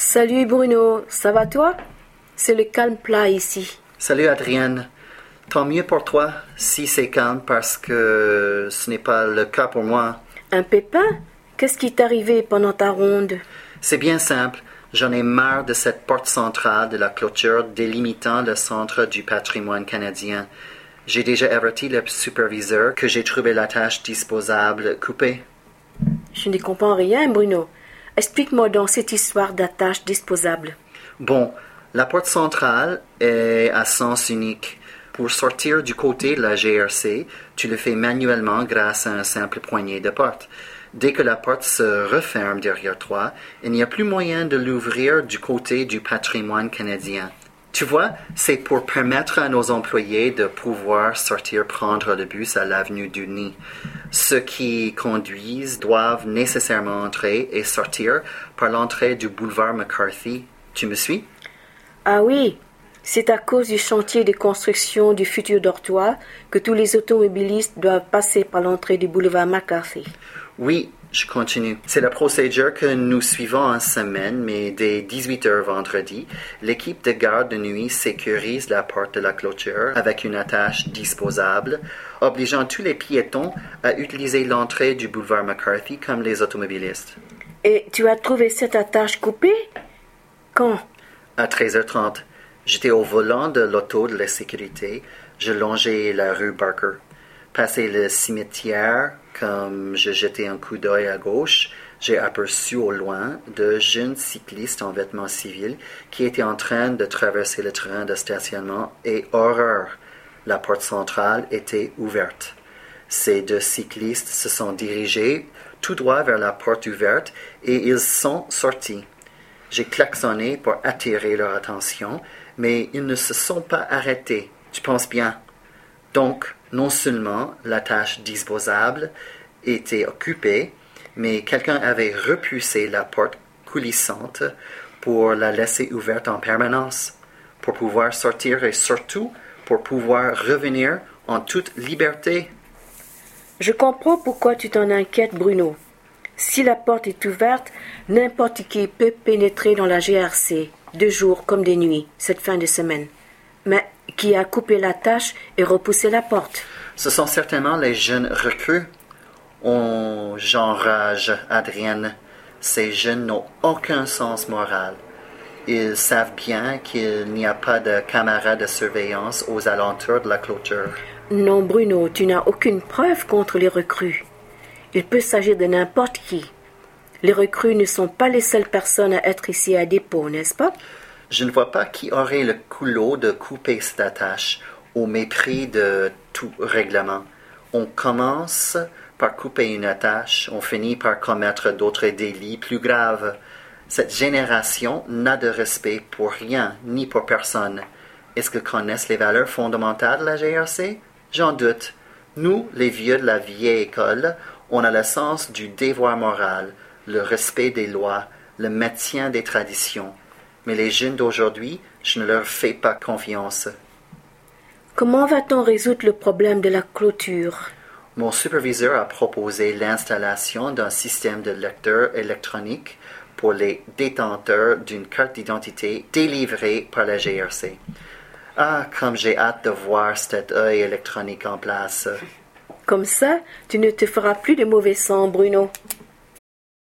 Salut Bruno, ça va toi? C'est le calme plat ici. Salut Adrienne. Tant mieux pour toi si c'est calme parce que ce n'est pas le cas pour moi. Un pépin? Qu'est-ce qui t'est arrivé pendant ta ronde? C'est bien simple. J'en ai marre de cette porte centrale de la clôture délimitant le centre du patrimoine canadien. J'ai déjà averti le superviseur que j'ai trouvé la tâche disposable coupée. Je ne comprends rien, Bruno. Explique-moi donc cette histoire d'attache disposable. Bon, la porte centrale est à sens unique. Pour sortir du côté de la GRC, tu le fais manuellement grâce à un simple poignet de porte. Dès que la porte se referme derrière toi, il n'y a plus moyen de l'ouvrir du côté du patrimoine canadien. Tu vois, c'est pour permettre à nos employés de pouvoir sortir prendre le bus à l'avenue du Nid. Ceux qui conduisent doivent nécessairement entrer et sortir par l'entrée du boulevard McCarthy. Tu me suis? Ah oui, c'est à cause du chantier de construction du futur dortoir que tous les automobilistes doivent passer par l'entrée du boulevard McCarthy. Oui, je continue. C'est la procédure que nous suivons en semaine, mais dès 18h vendredi, l'équipe de garde de nuit sécurise la porte de la clôture avec une attache disposable, obligeant tous les piétons à utiliser l'entrée du boulevard McCarthy comme les automobilistes. Et tu as trouvé cette attache coupée? Quand? À 13h30, j'étais au volant de l'auto de la sécurité. Je longeais la rue Barker. Passé le cimetière, comme je jetais un coup d'œil à gauche, j'ai aperçu au loin de jeunes cyclistes en vêtements civils qui étaient en train de traverser le terrain de stationnement et horreur, la porte centrale était ouverte. Ces deux cyclistes se sont dirigés tout droit vers la porte ouverte et ils sont sortis. J'ai klaxonné pour attirer leur attention, mais ils ne se sont pas arrêtés. Tu penses bien? Donc, non seulement la tâche disposable était occupée, mais quelqu'un avait repoussé la porte coulissante pour la laisser ouverte en permanence, pour pouvoir sortir et surtout pour pouvoir revenir en toute liberté. Je comprends pourquoi tu t'en inquiètes, Bruno. Si la porte est ouverte, n'importe qui peut pénétrer dans la GRC, de jour comme de nuit, cette fin de semaine. Mais qui a coupé la tâche et repoussé la porte Ce sont certainement les jeunes recrues. Oh, j'enrage, Adrienne. Ces jeunes n'ont aucun sens moral. Ils savent bien qu'il n'y a pas de camarades de surveillance aux alentours de la clôture. Non, Bruno, tu n'as aucune preuve contre les recrues. Il peut s'agir de n'importe qui. Les recrues ne sont pas les seules personnes à être ici à dépôt, n'est-ce pas? Je ne vois pas qui aurait le culot de couper cette attache au mépris de tout règlement. On commence par couper une attache, on finit par commettre d'autres délits plus graves. Cette génération n'a de respect pour rien ni pour personne. Est-ce qu'ils connaissent les valeurs fondamentales de la GRC J'en doute. Nous, les vieux de la vieille école, on a le sens du devoir moral, le respect des lois, le maintien des traditions. Mais les jeunes d'aujourd'hui, je ne leur fais pas confiance. Comment va-t-on résoudre le problème de la clôture? Mon superviseur a proposé l'installation d'un système de lecteur électronique pour les détenteurs d'une carte d'identité délivrée par la GRC. Ah, comme j'ai hâte de voir cet œil électronique en place. Comme ça, tu ne te feras plus de mauvais sang, Bruno.